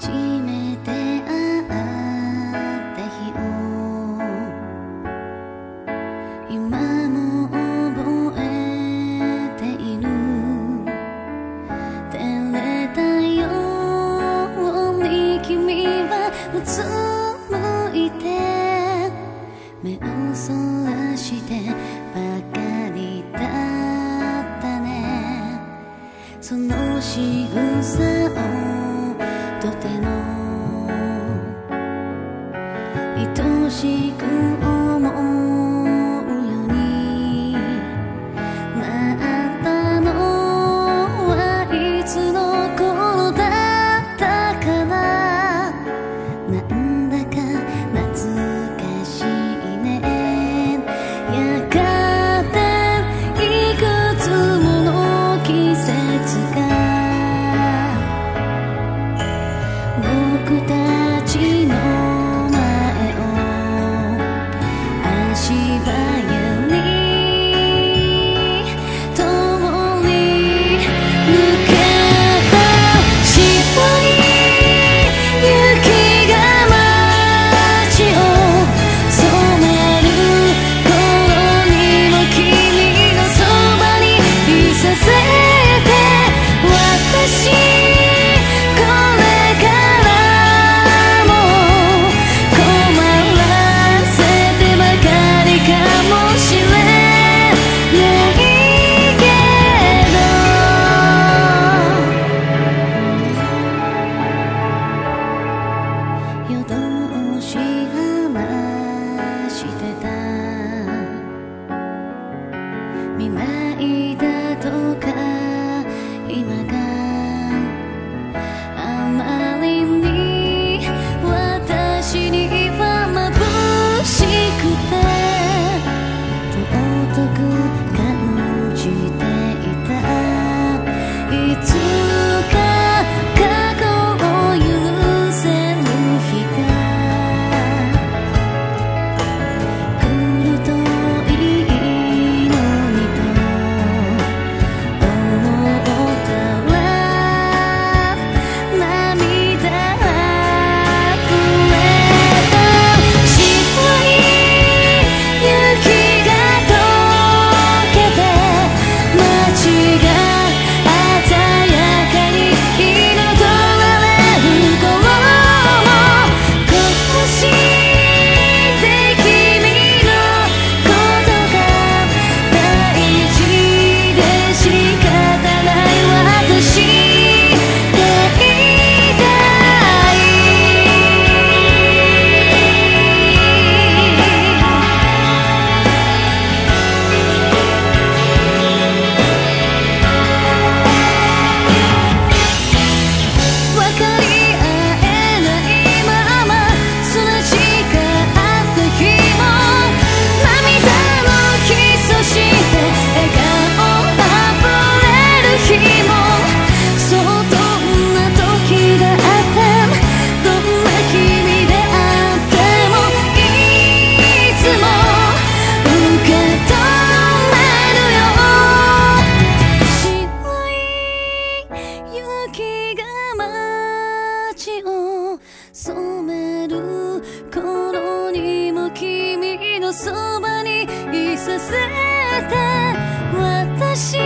初めて会った日を今も覚えている。照れたように君はうつむいて目をそらしてばかりだったね。その仕草をとても愛しく君のそばにいさせて私